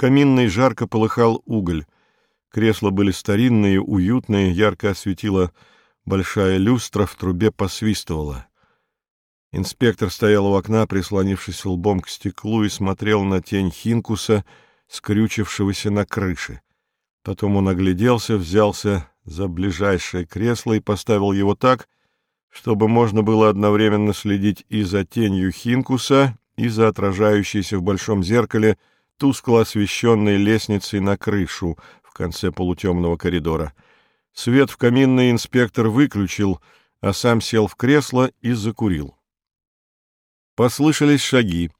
каминной жарко полыхал уголь. Кресла были старинные, уютные, ярко осветила большая люстра, в трубе посвистывала. Инспектор стоял у окна, прислонившись лбом к стеклу, и смотрел на тень Хинкуса, скрючившегося на крыше. Потом он огляделся, взялся за ближайшее кресло и поставил его так, чтобы можно было одновременно следить и за тенью Хинкуса, и за отражающейся в большом зеркале тускло освещенной лестницей на крышу в конце полутемного коридора. Свет в каминный инспектор выключил, а сам сел в кресло и закурил. Послышались шаги.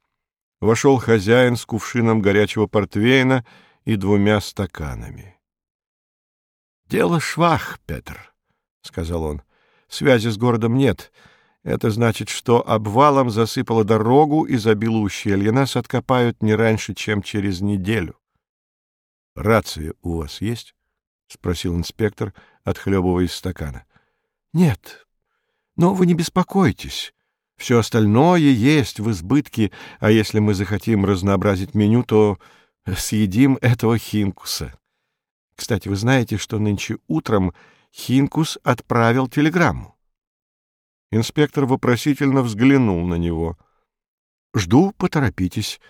Вошел хозяин с кувшином горячего портвейна и двумя стаканами. — Дело швах, Петр, — сказал он. — Связи с городом нет. Это значит, что обвалом засыпало дорогу и забило ущелье. Нас откопают не раньше, чем через неделю. — Рация у вас есть? — спросил инспектор, отхлебывая из стакана. — Нет. Но вы не беспокойтесь. Все остальное есть в избытке, а если мы захотим разнообразить меню, то съедим этого хинкуса. Кстати, вы знаете, что нынче утром хинкус отправил телеграмму? Инспектор вопросительно взглянул на него. «Жду, поторопитесь»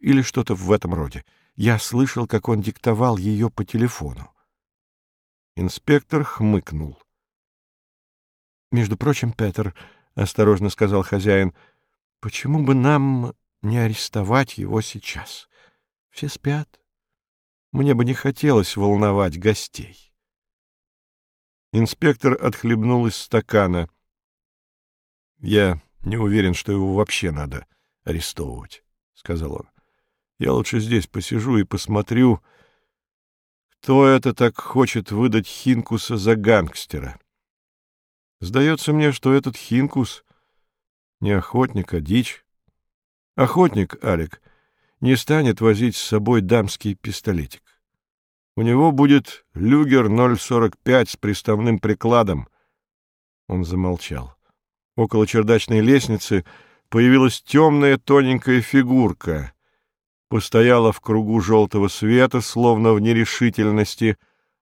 или что-то в этом роде. Я слышал, как он диктовал ее по телефону. Инспектор хмыкнул. «Между прочим, Петер, — осторожно сказал хозяин. — Почему бы нам не арестовать его сейчас? Все спят. Мне бы не хотелось волновать гостей. Инспектор отхлебнул из стакана. — Я не уверен, что его вообще надо арестовывать, — сказал он. — Я лучше здесь посижу и посмотрю, кто это так хочет выдать Хинкуса за гангстера. Сдается мне, что этот хинкус не охотник, а дичь. Охотник, Алик, не станет возить с собой дамский пистолетик. У него будет люгер 0,45 с приставным прикладом. Он замолчал. Около чердачной лестницы появилась темная тоненькая фигурка. Постояла в кругу желтого света, словно в нерешительности,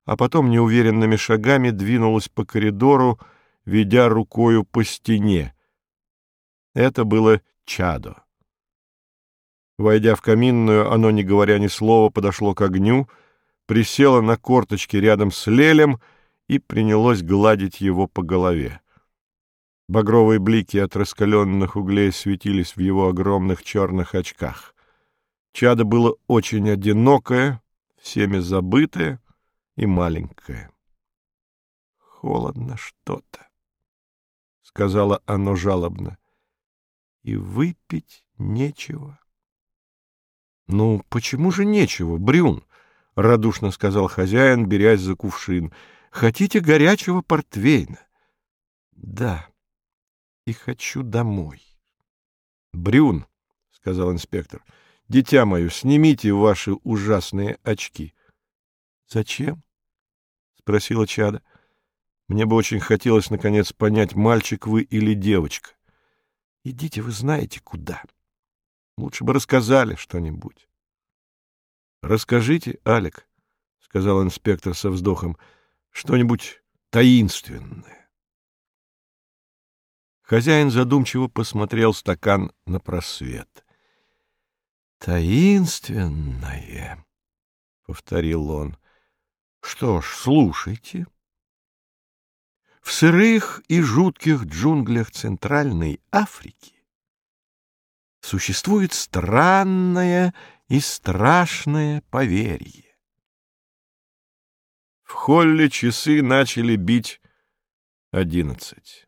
а потом неуверенными шагами двинулась по коридору, ведя рукою по стене. Это было чадо. Войдя в каминную, оно, не говоря ни слова, подошло к огню, присело на корточки рядом с Лелем и принялось гладить его по голове. Багровые блики от раскаленных углей светились в его огромных черных очках. Чадо было очень одинокое, всеми забытое и маленькое. Холодно что-то сказала оно жалобно. И выпить нечего. Ну, почему же нечего, Брюн? радушно сказал хозяин, берясь за кувшин. Хотите горячего портвейна? Да. И хочу домой. Брюн, сказал инспектор. Дитя мое, снимите ваши ужасные очки. Зачем? спросила Чада. Мне бы очень хотелось, наконец, понять, мальчик вы или девочка. Идите, вы знаете, куда. Лучше бы рассказали что-нибудь. — Расскажите, Алек, — сказал инспектор со вздохом, — что-нибудь таинственное. Хозяин задумчиво посмотрел стакан на просвет. — Таинственное, — повторил он. — Что ж, слушайте. — в сырых и жутких джунглях Центральной Африки существует странное и страшное поверье. В холле часы начали бить одиннадцать.